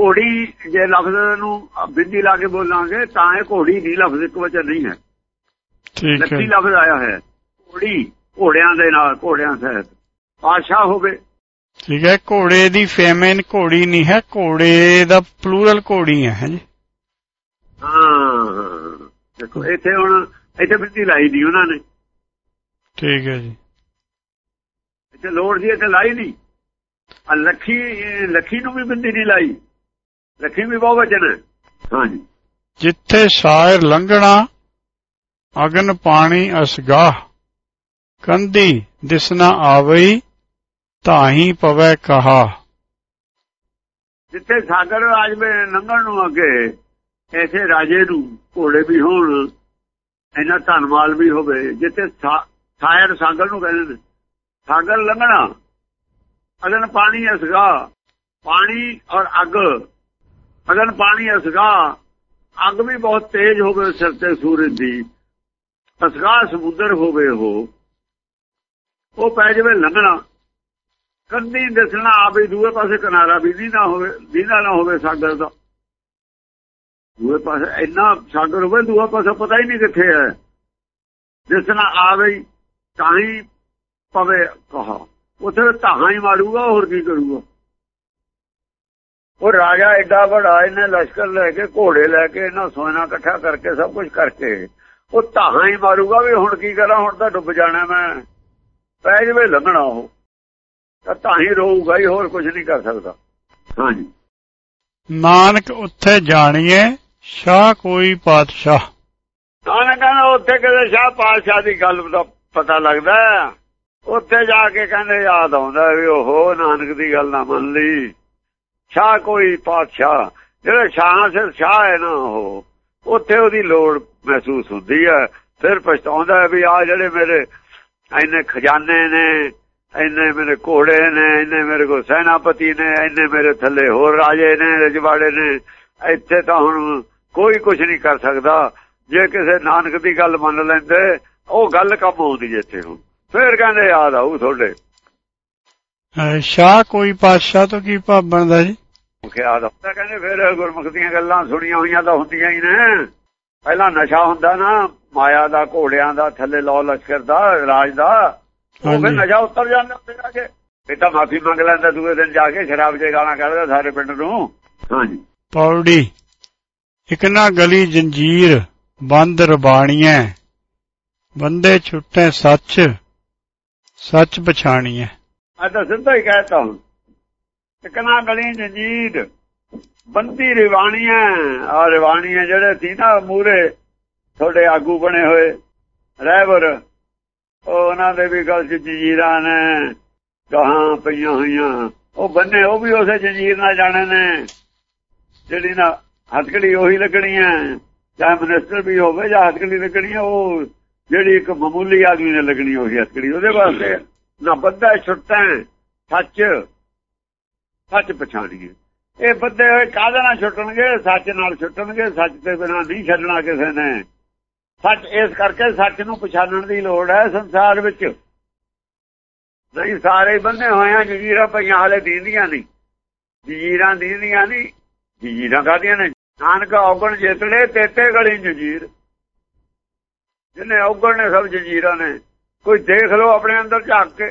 ਘੋੜੀ ਜੇ ਲਫ਼ਜ਼ ਨੂੰ ਬਿੰਦੀ ਲਾ ਕੇ ਬੋਲਾਂਗੇ ਤਾਂ ਇਹ ਘੋੜੀ ਨਹੀਂ ਲਫ਼ਜ਼ ਇੱਕ ਵਚਨ ਨਹੀਂ ਹੈ। ਠੀਕ ਹੈ। ਲਫ਼ਜ਼ ਆਇਆ ਹੈ। ਘੋੜੀ ਘੋੜਿਆਂ ਦੇ ਨਾਲ ਘੋੜਿਆਂ ਸਹਿਤ। ਆਸ਼ਾ ਹੋਵੇ। ਠੀਕ ਹੈ ਘੋੜੇ ਦੀ ਫੇਮਿਨ ਘੋੜੀ ਨਹੀਂ ਹੈ ਘੋੜੇ ਦਾ ਪਲੂਰਲ ਘੋੜੀ ਹੈ ਹਾਂਜੀ ਹਾਂ। ਦੇਖੋ ਇੱਥੇ ਹੁਣ ਇੱਥੇ ਬਿੰਦੀ ਲਾਈ ਦੀ ਉਹਨਾਂ ਨੇ। ਠੀਕ ਹੈ ਜੀ। ਇੱਥੇ ਲੋੜ ਦੀ ਇੱਥੇ ਲਾਈ ਨਹੀਂ। ਲੱਖੀ ਲੱਖੀ ਨੂੰ ਵੀ ਬਿੰਦੀ ਨਹੀਂ ਲਾਈ। ਲੱਖੀ ਵੀ ਬਹੁਤ ਵਚਨ ਹਾਂਜੀ। ਜਿੱਥੇ ਸਾਇਰ ਲੰਘਣਾ ਅਗਨ ਪਾਣੀ ਅਸਗਾਹ ਕੰਦੀ ਦਿਸਨਾ ਆਵਈ ਤਾਹੀ ਪਵੈ ਕਹਾ। ਜਿੱਥੇ ਸਾਗਰ ਰਾਜਵੇ ਲੰਘਣ ਨੂੰ ਅੱਗੇ ਐਸੇ ਰਾਜੇ ਨੂੰ ਘੋੜੇ ਵੀ ਹੋਣ ਇਹਨਾਂ ਧਨਮਾਲ ਵੀ ਹੋਵੇ। ਜਿੱਥੇ ਸਾਇਰ ਸਾਗਰ ਨੂੰ ਕਹਿੰਦੇ ਨੇ ਸਾਗਰ ਲੰਘਣਾ ਅਗਨ ਪਾਣੀ ਅਸਗਾ ਪਾਣੀ ਔਰ ਅੱਗ ਅਗਨ ਪਾਣੀ ਅਸਗਾ, ਅੱਗ ਵੀ ਬਹੁਤ ਤੇਜ਼ ਹੋਵੇ ਸਿਰ ਤੇ ਸੂਰਜ ਦੀ, ਅਸਗਾ ਸਮੁੰਦਰ ਹੋਵੇ ਉਹ ਉਹ ਪੈ ਜਾਵੇ ਲੰਘਣਾ। ਕੰਨੀ ਦਿਸਣਾ ਆਵੇ ਦੂਏ ਪਾਸੇ ਕਿਨਾਰਾ ਵੀ ਨਹੀਂ ਨਾ ਹੋਵੇ, ਦੀਨਾ ਨਾ ਹੋਵੇ ਸਾਗਰ ਦਾ। ਦੂਏ ਪਾਸੇ ਇੰਨਾ ਸਾਗਰ ਹੋਵੇ, ਦੂਆ ਪਾਸੇ ਪਤਾ ਹੀ ਨਹੀਂ ਕਿੱਥੇ ਹੈ। ਦਿਸਣਾ ਆਵੇ ਤਾਂ ਹੀ ਪਵੇ ਕਹਾ। ਉਥੇ ਤਾਂ ਹੀ ਮਾਰੂਗਾ, ਹੋਰ ਕੀ ਕਰੂਗਾ। ਉਹ ਰਾਜਾ ਐਡਾ ਵੱਡਾ ਇਹਨੇ ਲਸ਼ਕਰ ਲੈ ਕੇ ਘੋੜੇ ਲੈ ਕੇ ਇਹਨਾਂ ਸੋਨਾ ਇਕੱਠਾ ਕਰਕੇ ਸਭ ਕੁਝ ਕਰਕੇ ਉਹ ਧਾਹਾਂ ਹੀ ਮਾਰੂਗਾ ਵੀ ਹੁਣ ਕੀ ਕਰਾਂ ਹੁਣ ਤਾਂ ਡੁੱਬ ਜਾਣਾ ਮੈਂ। ਪੈ ਜਵੇ ਲੰਘਣਾ ਉਹ। ਤਾਂ ਤਾਂ ਹੀ ਰਹੂਗਾ ਹੀ ਹੋਰ ਕੁਝ ਨਹੀਂ ਕਰ ਸਕਦਾ। ਹਾਂਜੀ। ਨਾਨਕ ਉੱਥੇ ਜਾਣੀਏ ਸ਼ਾਹ ਕੋਈ ਪਾਤਸ਼ਾਹ। ਨਾਨਕ ਕਹਿੰਦਾ ਉੱਥੇ ਕਿਤੇ ਸ਼ਾਹ ਪਾਤਸ਼ਾਹ ਦੀ ਗੱਲ ਦਾ ਪਤਾ ਲੱਗਦਾ। ਉੱਥੇ ਜਾ ਕੇ ਕਹਿੰਦੇ ਯਾਦ ਆਉਂਦਾ ਵੀ ਉਹ ਨਾਨਕ ਦੀ ਗੱਲ ਨਾ ਮੰਨ ਲਈ। ਸ਼ਾਹ ਕੋਈ ਪਾਤਸ਼ਾਹ, ਜਿਹੜਾ ਸ਼ਾਹ ਸਿਰ ਸ਼ਾਹ ਹੈ ਨਾ ਉਹ, ਉੱਥੇ ਉਹਦੀ ਲੋੜ ਮਹਿਸੂਸ ਹੁੰਦੀ ਹੈ ਫਿਰ ਪਛਤਾਉਂਦਾ ਵੀ ਆ ਜਿਹੜੇ ਮੇਰੇ ਇੰਨੇ ਖਜ਼ਾਨੇ ਨੇ, ਇੰਨੇ ਮੇਰੇ ਘੋੜੇ ਨੇ, ਇੰਨੇ ਮੇਰੇ ਕੋਲ ਸੈਨਾਪਤੀ ਨੇ, ਇੰਨੇ ਮੇਰੇ ਥੱਲੇ ਹੋਰ ਰਾਜੇ ਨੇ, ਰਜਵਾੜੇ ਨੇ, ਇੱਥੇ ਤਾਂ ਹੁਣ ਕੋਈ ਕੁਝ ਨਹੀਂ ਕਰ ਸਕਦਾ। ਜੇ ਕਿਸੇ ਨਾਨਕ ਦੀ ਗੱਲ ਮੰਨ ਲੈਂਦੇ, ਉਹ ਗੱਲ ਕੰਮ ਆਉਂਦੀ ਇੱਥੇ ਹੁਣ। ਫੇਰ ਕਹਿੰਦੇ, ਯਾਦ ਆਊ ਤੁਹਾਡੇ। ਸ਼ਾਹ ਕੋਈ ਪਾਤਸ਼ਾਹ ਤੋਂ ਕੀ ਭਾਵ ਬਣਦਾ ਜੀ? ਖਿਆਲ ਆਉਂਦਾ ਕਹਿੰਦੇ ਫਿਰ ਗੁਰਮੁਖ ਦੀਆਂ ਗੱਲਾਂ ਸੁਣੀਆਂ ਹੋਈਆਂ ਤਾਂ ਹੁੰਦੀਆਂ ਹੀ ਨੇ। ਪਹਿਲਾਂ ਨਸ਼ਾ ਹੁੰਦਾ ਨਾ ਮਾਇਆ ਦਾ ਘੋੜਿਆਂ ਦਾ ਥੱਲੇ ਲੋ ਲਸ਼ਕਰ ਦਾ ਰਾਜ ਦਾ। ਉਹ ਫਿਰ। ਨਸ਼ਾ ਉਤਰ ਜਾਂਦਾ ਜਾ ਕੇ। ਇਹ ਤਾਂ ਮਾਫੀ ਮੰਗ ਲੈਂਦਾ ਦੂਏ ਦਿਨ ਜਾ ਕੇ ਸ਼ਰਾਬ ਦੇ ਗਾਲਾਂ ਕੱਢਦਾ ਸਾਰੇ ਪਿੰਡ ਨੂੰ। ਹਾਂਜੀ। ਪੌੜੀ ਇਕ ਨਾ ਗਲੀ ਜੰਜੀਰ ਬੰਦ ਰਬਾਣੀਐ ਬੰਦੇ ਛੁੱਟੇ ਸੱਚ ਸੱਚ ਪਛਾਣੀਐ ਆ ਤਾਂ ਸਿੱਧਾ ਹੀ ਕਹਿਤਾ ਹੁਣ। ਇਕਨਾ ਗਲੀ ਜੰਜੀਰ ਬੰਦੀ ਰਿਵਾਣੀਆਂ ਆ ਰਿਵਾਣੀਆਂ ਜਿਹੜੇ ਸੀ ਨਾ ਮੂਰੇ ਤੁਹਾਡੇ ਆਗੂ ਬਣੇ ਹੋਏ, ਰਹਿਬਰ ਉਹਨਾਂ ਦੇ ਵੀ ਗਲ ਜੰਜੀਰਾਂ ਨੇ ਕਹਾਂ ਪਈਆਂ ਹੋਈਆਂ। ਉਹ ਬੰਨੇ, ਉਹ ਵੀ ਉਸੇ ਜੰਜੀਰ ਨਾਲ ਜਾਣੇ ਨੇ, ਜਿਹੜੀ ਨਾ ਹੱਥਕੜੀ ਉਹੀ ਲੱਗਣੀ ਹੈ ਚਾਹੇ ਮਿਨਿਸਟਰ ਵੀ ਹੋਵੇ ਜਾਂ ਹੱਥਕੜੀ ਲੱਗਣੀ ਹੈ ਉਹ ਜਿਹੜੀ ਇੱਕ ਮਾਮੂਲੀ ਆਦਮੀ ਨੇ ਲੱਗਣੀ ਉਹੀ ਹੱਥਕੜੀ, ਉਹਦੇ ਵਾਸਤੇ। ਨਾ ਬੰਦਾ ਛੁੱਟਾ, ਸੱਚ। ਸੱਚ ਪਛਾਣੀਏ। ਇਹ ਬੰਦੇ ਹੋਏ ਕਾਹਦੇ ਨਾਲ ਛੁੱਟਣਗੇ? ਸੱਚ ਨਾਲ ਛੁੱਟਣਗੇ? ਸੱਚ ਤੇ ਬਿਨਾਂ ਨਹੀਂ ਛੱਡਣਾ ਕਿਸੇ ਨੇ। ਸੱਚ ਇਸ ਕਰਕੇ ਸੱਚ ਨੂੰ ਪਛਾਣਨ ਦੀ ਲੋੜ ਹੈ ਸੰਸਾਰ ਵਿੱਚ। ਨਹੀਂ, ਸਾਰੇ ਬੰਦੇ ਹੋਏ ਆ ਜਗੀਰਾਂ ਪਈਆਂ, ਹਾਲੇ ਦੀਂਦੀਆਂ ਨਹੀਂ। ਜਗੀਰਾਂ ਦੀਂਦੀਆਂ ਨਹੀਂ ਜਗੀਰਾਂ ਕਾਦੀਆਂ ਨੇ? ਨਾਨਕ ਔਗਣ ਜੇਤੜੇ ਤੇਤੇ ਗਲੀ ਜਗੀਰ ਜਿਹਨੇ ਔਗਣ ਨੇ, ਸਭ ਜਗੀਰਾਂ ਨੇ। ਕੋਈ ਦੇਖ ਲਓ ਆਪਣੇ ਅੰਦਰ ਝਾਕ ਕੇ।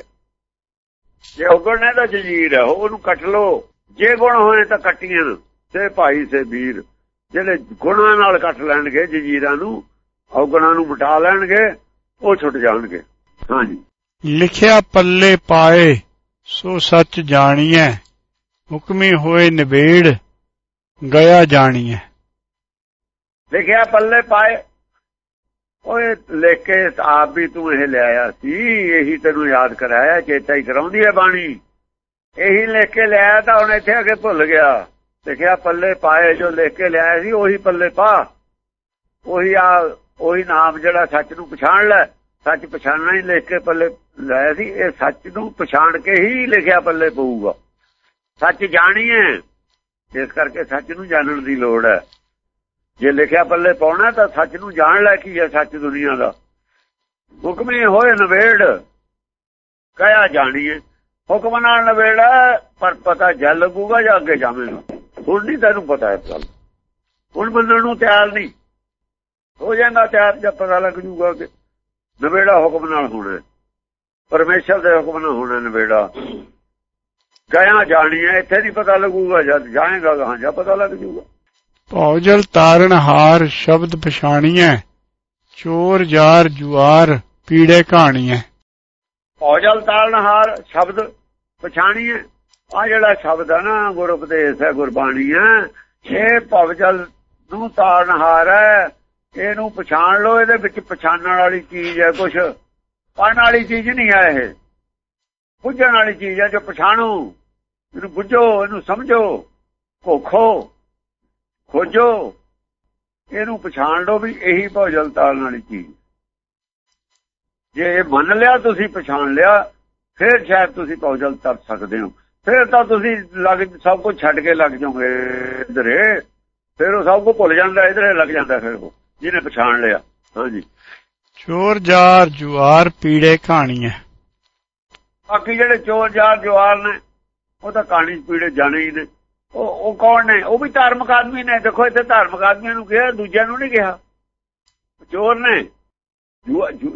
ਜੇ ਔਗਣ ਨੇ ਤਾਂ ਜਗੀਰ ਹੈ ਉਹਨੂੰ ਕੱਟ ਲਓ। ਜੇ ਗੁਣ ਹੋਏ ਤਾਂ ਕੱਟੀਆਂ ਸੇ ਭਾਈ ਸੇ ਵੀਰ। ਜਿਹੜੇ ਗੁਣਾਂ ਨਾਲ ਕੱਟ ਲੈਣਗੇ ਜਗੀਰਾਂ ਨੂੰ ਔਗਣਾਂ ਨੂੰ ਮਿਟਾ ਲੈਣਗੇ ਉਹ ਛੁੱਟ ਜਾਣਗੇ। ਹਾਂਜੀ। ਲਿਖਿਆ ਪੱਲੇ ਪਾਏ ਸੋ ਸੱਚ ਜਾਣੀਐ। ਹੁਕਮੀ ਹੋਏ ਨਿਬੇੜ ਗਿਆ ਜਾਣੀਐ। ਲਿਖਿਆ ਪੱਲੇ ਪਾਏ ਓਏ ਲਿਖ ਕੇ ਆਪ ਵੀ ਤੂੰ ਇਹ ਲਿਆਇਆ ਸੀ, ਇਹੀ ਤੈਨੂੰ ਯਾਦ ਕਰਾਇਆ, ਚੇਤਾ ਹੀ ਕਰਾਉਂਦੀ ਹੈ ਬਾਣੀ। ਇਹੀ ਲਿਖ ਕੇ ਲਿਆਇਆ ਤਾਂ ਹੁਣ ਇੱਥੇ ਆ ਕੇ ਭੁੱਲ ਗਿਆ। ਲਿਖਿਆ ਪੱਲੇ ਪਾਏ, ਜੋ ਲਿਖ ਕੇ ਲਿਆਇਆ ਸੀ, ਉਹੀ ਪੱਲੇ ਪਾ। ਉਹੀ ਆ, ਉਹੀ ਨਾਮ ਜਿਹੜਾ ਸੱਚ ਨੂੰ ਪਛਾਣ ਲੈ। ਸੱਚ ਪਛਾਣਨਾ ਹੀ ਲਿਖ ਕੇ ਪੱਲੇ ਲਾਇਆ ਸੀ, ਇਹ ਸੱਚ ਨੂੰ ਪਛਾਣ ਕੇ ਹੀ ਲਿਖਿਆ ਪੱਲੇ ਪਊਗਾ। ਸੱਚ ਜਾਣੀਏ ਇਸ ਕਰਕੇ ਸੱਚ ਨੂੰ ਜਾਣਨ ਦੀ ਲੋੜ ਹੈ। ਜੇ ਲਿਖਿਆ ਪੱਲੇ ਪਾਉਣਾ ਤਾਂ ਸੱਚ ਨੂੰ ਜਾਣ ਲੈ ਕੀ ਹੈ ਸੱਚ ਦੁਨੀਆ ਦਾ। ਹੁਕਮੇ ਹੋਏ ਨਵੇੜ ਕਹਿਆ ਜਾਣੀਏ। ਹੁਕਮ ਨਾਲ ਨਵੇੜਾ, ਪਰ ਪਤਾ ਜਲ ਲੱਗੂਗਾ ਜਾਂ ਅੱਗੇ ਜਾਵੇਗਾ। ਹੁਣ ਨਹੀਂ ਤੈਨੂੰ ਪਤਾ ਇਸ ਗੱਲ ਹੁਣ ਬੰਦਣ ਨੂੰ ਤਿਆਰ ਨਹੀਂ। ਹੋ ਜਾਂਦਾ ਤਿਆਰ ਜਦ ਪਤਾ ਲੱਗ ਜੂਗਾ ਕਿ ਨਵੇੜਾ ਹੁਕਮ ਨਾਲ ਹੋਣਾ ਪਰਮੇਸ਼ਰ ਦੇ ਹੁਕਮ ਨਾਲ ਹੋਣਾ ਨਵੇੜਾ। ਗਿਆ ਜਾਣੀ ਹੈ ਇੱਥੇ ਨਹੀਂ ਪਤਾ ਲੱਗੂਗਾ ਜਦ ਜਾਏਗਾ ਹਾਂ ਜਾਂ ਪਤਾ ਲੱਗ ਜੂਗਾ। ਭੌਜਲ ਤਾਰਨ ਹਾਰ ਸ਼ਬਦ ਪਛਾਣੀਐ, ਚੋਰ ਜਾਰ ਜੁਆਰ ਪੀੜੇ ਕਹਾਣੀਐ। ਤਾਰਨ ਹਾਰ ਸ਼ਬਦ ਪਛਾਣੀਏ ਆ ਜਿਹੜਾ ਸ਼ਬਦ ਹੈ ਨਾ ਗੁਰ ਉਪਦੇਸ਼ ਹੈ ਗੁਰਬਾਣੀ ਹੈ ਇਹ ਭਵਜਲ ਨੂੰ ਤਾਲਨਹਾਰ ਹੈ, ਇਹਨੂੰ ਪਛਾਣ ਲਓ, ਇਹਦੇ ਵਿੱਚ ਪਛਾਣਨ ਵਾਲੀ ਚੀਜ਼ ਹੈ ਕੁਝ ਪੜਨ ਵਾਲੀ ਚੀਜ਼ ਨਹੀਂ ਹੈ ਇਹ। ਬੁੱਝਣ ਵਾਲੀ ਚੀਜ਼ ਹੈ ਜੋ ਪਛਾਣੋ, ਇਹਨੂੰ ਬੁੱਝੋ, ਇਹਨੂੰ ਸਮਝੋ ਕੋਖੋ ਖੋਜੋ। ਇਹਨੂੰ ਪਛਾਣ ਲਓ ਵੀ ਇਹੀ ਭਵਜਲ ਤਾਲਨ ਵਾਲੀ ਚੀਜ਼। ਜੇ ਇਹ ਮੰਨ ਲਿਆ ਤੁਸੀਂ ਪਛਾਣ ਲਿਆ ਫਿਰ ਸ਼ਾਇਦ ਤੁਸੀਂ ਪੌਜਲ ਤਰ ਸਕਦੇ ਹੋ। ਫਿਰ ਤਾਂ ਤੁਸੀਂ ਲੱਗ ਸਭ ਕੁਝ ਛੱਡ ਕੇ ਲੱਗ ਜਾਓਗੇ ਇਧਰੇ। ਫਿਰ ਉਹ ਸਭ ਕੁਝ ਭੁੱਲ ਜਾਂਦਾ ਇਧਰੇ ਲੱਗ ਜਾਂਦਾ ਫਿਰ ਉਹ ਜਿਹਨੇ ਪਛਾਣ ਲਿਆ। ਹਾਂਜੀ। ਚੋਰ ਜਾਰ ਜੁਆਰ ਪੀੜੇ ਕਹਾਣੀਐ ਬਾਕੀ ਜਿਹੜੇ ਚੋਰ ਜਾਰ ਜਵਾਰ ਨੇ ਉਹ ਤਾਂ ਕਹਾਣੀ ਪੀੜੇ ਜਾਣੇ ਹੀ ਨੇ। ਉਹ ਉਹ ਕੌਣ ਨੇ? ਉਹ ਵੀ ਧਾਰਮਿਕ ਆਦਮੀ ਨੇ। ਦੇਖੋ, ਇੱਥੇ ਧਾਰਮਿਕ ਆਦਮੀਆਂ ਨੂੰ ਕਿਹਾ, ਦੂਜਿਆਂ ਨੂੰ ਨਹੀਂ ਕਿਹਾ। ਚੋਰ ਨੇ।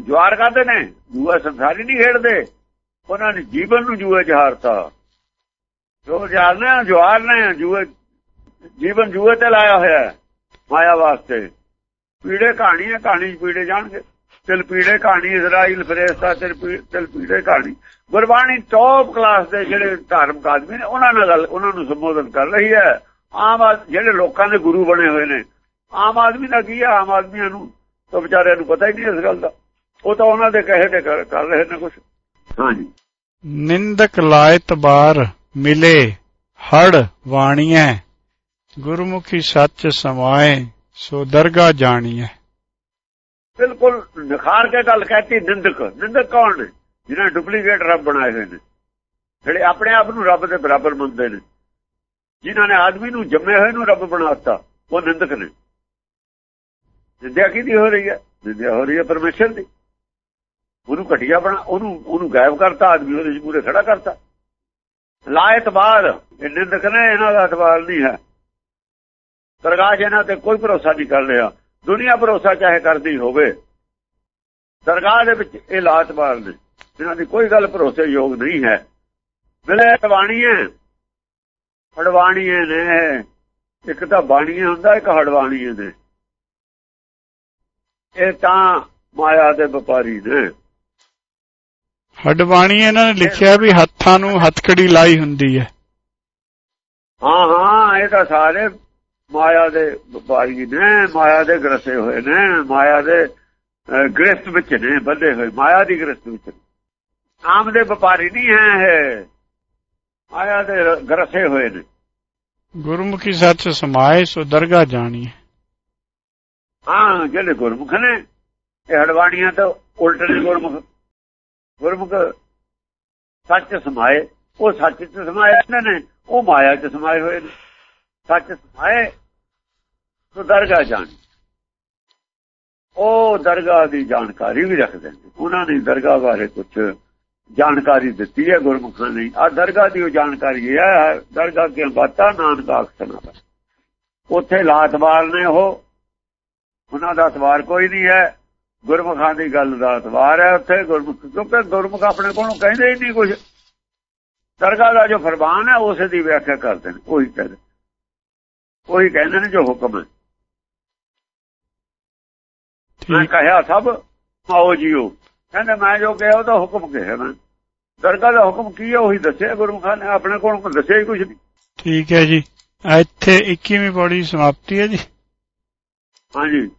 ਜੁਆਰ ਕਰਦੇ ਨੇ। ਜੂਆ ਸੰਸਾਰੀ ਨਹੀਂ ਖੇਡਦੇ। ਉਹਨਾਂ ਨੇ ਜੀਵਨ ਨੂੰ ਜੂਏ ਜਹਾਰਤਾ ਜੋ ਜਾਣਦੇ ਜੁਆਰ ਨੇ, ਜੂਏ ਜੀਵਨ ਜੂਏ ਤੇ ਲਾਇਆ ਹੋਇਆ ਮਾਇਆ ਵਾਸਤੇ। ਪੀੜੇ ਕਹਾਣੀ ਹੈ, ਕਹਾਣੀ ਪੀੜੇ ਜਾਣਗੇ। ਤਿਲ ਪੀੜੇ ਕਹਾਣੀ, ਇਜ਼ਰਾਈਲ ਫਰੇਸਤਾ ਤਿਲ ਪੀੜੇ ਕਹਾਣੀ। ਗੁਰਬਾਣੀ ਟੌਪ ਕਲਾਸ ਦੇ ਜਿਹੜੇ ਧਾਰਮਿਕ ਆਦਮੀ ਨੇ, ਉਹਨਾਂ ਨਾਲ ਗੱਲ, ਉਹਨਾਂ ਨੂੰ ਸੰਬੋਧਨ ਕਰ ਰਹੀ ਹੈ। ਆਮ ਜਿਹੜੇ ਲੋਕਾਂ ਦੇ ਗੁਰੂ ਬਣੇ ਹੋਏ ਨੇ, ਆਮ ਆਦਮੀ ਦਾ ਕੀ ਆਮ ਆਦਮੀਆਂ ਨੂੰ ਤਾਂ ਵਿਚਾਰਿਆਂ ਨੂੰ ਪਤਾ ਹੀ ਨਹੀਂ ਇਸ ਗੱਲ ਦਾ। ਉਹ ਤਾਂ ਉਹਨਾਂ ਦੇ ਕਹੇ ਤੇ ਕਰ ਰਹੇ ਨੇ ਕੁਝ ਹਾਂਜੀ। ਨਿੰਦਕ ਲਾਇਤ ਬਾਰ ਮਿਲੇ, ਹੜ ਵਾਣੀਐ। ਗੁਰਮੁਖੀ ਸੱਚ ਸਮਾਏ, ਸੋ ਦਰਗਾ ਜਾਣੀਐ। ਬਿਲਕੁਲ ਨਿਖਾਰ ਕੇ ਗੱਲ ਕਹਿਤੀ, ਨਿੰਦਕ। ਨਿੰਦਕ ਕੌਣ ਨੇ? ਜਿਹਨਾਂ ਡੁਪਲੀਕੇਟ ਰੱਬ ਬਣਾਏ ਹੋਏ ਨੇ। ਜਿਹੜੇ ਆਪਣੇ ਆਪ ਨੂੰ ਰੱਬ ਦੇ ਬਰਾਬਰ ਮੰਨਦੇ ਨੇ। ਜਿਨ੍ਹਾਂ ਨੇ ਆਦਮੀ ਨੂੰ ਜੰਮੇ ਹੋਏ ਨੂੰ ਰੱਬ ਬਣਾਤਾ ਉਹ ਨਿੰਦਕ ਨੇ। ਨਿੰਦਿਆ ਕਿਹਦੀ ਹੋ ਰਹੀ ਹੈ? ਨਿੰਦਿਆ ਹੋ ਰਹੀ ਹੈ ਪਰਮੇਸ਼ਰ ਦੀ। ਉਹਨੂੰ ਘਟਿਆ ਬਣਾ, ਉਹਨੂੰ ਉਹਨੂੰ ਗਾਇਬ ਕਰਤਾ, ਆਦਮੀ ਉਹਦੇ ਪੂਰੇ ਖੜਾ ਕਰਤਾ। ਲਾਇਤ ਬਾਦ ਇਹ ਨਿੰਦਕ ਨੇ, ਇਹਨਾਂ ਦਾ ਅਤਵਾਰ ਨਹੀਂ ਹੈ। ਪ੍ਰਕਾਸ਼ ਇਹਨਾਂ ਤੇ ਕੋਈ ਭਰੋਸਾ ਨਹੀਂ ਕਰ ਰਿਹਾ। ਦੁਨੀਆ ਭਰੋਸਾ ਚਾਹੇ ਕਰਦੀ ਹੋਵੇ ਦਰਗਾਹ ਦੇ ਵਿੱਚ ਇਹ ਲਾਤਬਾਰ ਨੇ ਇਹਨਾਂ ਦੀ ਕੋਈ ਗੱਲ ਭਰੋਸੇ ਯੋਗ ਨਹੀਂ ਹੈ। ਮਿਲੇ ਬਾਣੀਏ ਹੜਵਾਣੀਏ ਨੇ ਇੱਕ ਤਾਂ ਬਾਣੀਏ ਹੁੰਦਾ ਇੱਕ ਹੜਵਾਣੀਏ ਨੇ। ਇਹ ਤਾਂ ਮਾਇਆ ਦੇ ਵਪਾਰੀ ਨੇ। ਹਡਵਾਣੀ ਇਹਨਾਂ ਨੇ ਲਿਖਿਆ ਵੀ ਹੱਥਾਂ ਨੂੰ ਹੱਥਕੜੀ ਲਾਈ ਹੁੰਦੀ ਹੈ। ਹਾਂ ਹਾਂ ਇਹ ਤਾਂ ਸਾਰੇ ਮਾਇਆ ਦੇ ਵਪਾਰੀ ਨੇ ਮਾਇਆ ਦੇ ਗਰਸੇ ਹੋਏ ਨੇ ਮਾਇਆ ਦੇ ਗ੍ਰਸਤ ਵਿੱਚ ਨੇ ਬੰਦੇ ਹੋਏ ਮਾਇਆ ਦੀ ਗ੍ਰਸਤ ਵਿੱਚ ਆਮ ਦੇ ਵਪਾਰੀ ਨਹੀਂ ਹੈ ਇਹ। ਮਾਇਆ ਦੇ ਗਰਸੇ ਹੋਏ ਨੇ। ਗੁਰਮੁਖੀ ਸੱਚ ਸਮਾਏ ਸੋ ਦਰਗਾ ਜਾਣੀ ਹਾਂ ਜਿਹੜੇ ਗੁਰਮੁਖ ਨੇ ਇਹ ਹੜਵਾਣੀਆਂ ਤਾਂ ਉਲਟ ਨੇ ਗੁਰਮੁਖ। ਗੁਰਮੁਖ ਸੱਚ ਸਮਾਏ ਉਹ ਸੱਚ ਚ ਸਮਾਏ ਨੇ ਉਹ ਮਾਇਆ ਚ ਸਮਾਏ ਹੋਏ ਨੇ। ਸੱਚ ਸਮਾਏ ਸੋ ਦਰਗਾ ਜਾਣੀ। ਉਹ ਦਰਗਾਹ ਦੀ ਜਾਣਕਾਰੀ ਵੀ ਰੱਖਦੇ ਨੇ ਉਹਨਾਂ ਨੇ ਦਰਗਾਹ ਬਾਰੇ ਕੁਝ ਜਾਣਕਾਰੀ ਦਿੱਤੀ ਹੈ, ਗੁਰਮੁਖਾਂ ਨੇ। ਆ ਦਰਗਾਹ ਦੀ ਉਹ ਜਾਣਕਾਰੀ ਹੈ, ਦਰਗਾਹ ਕੇ ਬਾਤਾਂ, ਨਾਨਕ ਆਖਣਾ ਉੱਥੇ ਲਾਤਵਾਰ ਨੇ ਉਹ। ਉਹਨਾਂ ਦਾ ਅਤਵਾਰ ਕੋਈ ਨਹੀਂ ਹੈ। ਗੁਰਮੁਖਾਂ ਦੀ ਗੱਲ ਦਾ ਅਤਵਾਰ ਹੈ ਉੱਥੇ। ਗੁਰਮੁਖ ਕਿਉਂਕਿ ਗੁਰਮੁਖ ਆਪਣੇ ਕੋਲੋਂ ਕਹਿੰਦੇ ਹੀ ਨਹੀਂ ਕੁਝ ਦਰਗਾਹ ਦਾ ਜੋ ਫਰਮਾਨ ਹੈ, ਉਸੇ ਦੀ ਵਿਆਖਿਆ ਕਰਦੇ ਨੇ। ਉਹੀ ਕਹਿੰਦੇ ਉਹੀ ਕਹਿੰਦੇ ਨੇ ਜੋ ਹੁਕਮ ਹੈ। ਮੈਂ ਕਹਾ ਸਭ ਆਓ ਜੀਓ। ਕਹਿੰਦੇ ਮੈਂ ਜੋ ਕਿਹਾ ਉਹ ਤਾਂ ਹੁਕਮ ਕਿਹਾ ਮੈਂ ਦਰਗਾਹ ਦਾ ਹੁਕਮ ਕੀ ਹੈ ਉਹੀ ਦੱਸਿਆ ਗੁਰਮੁਖਾਂ ਨੇ। ਆਪਣੇ ਕੋਲ ਦੱਸਿਆ ਹੀ ਕੁਝ ਨਹੀਂ। ਠੀਕ ਹੈ ਜੀ। ਇੱਥੇ 21ਵੀਂ ਪੌੜੀ ਸਮਾਪਤੀ ਹੈ ਜੀ। ਹਾਂਜੀ।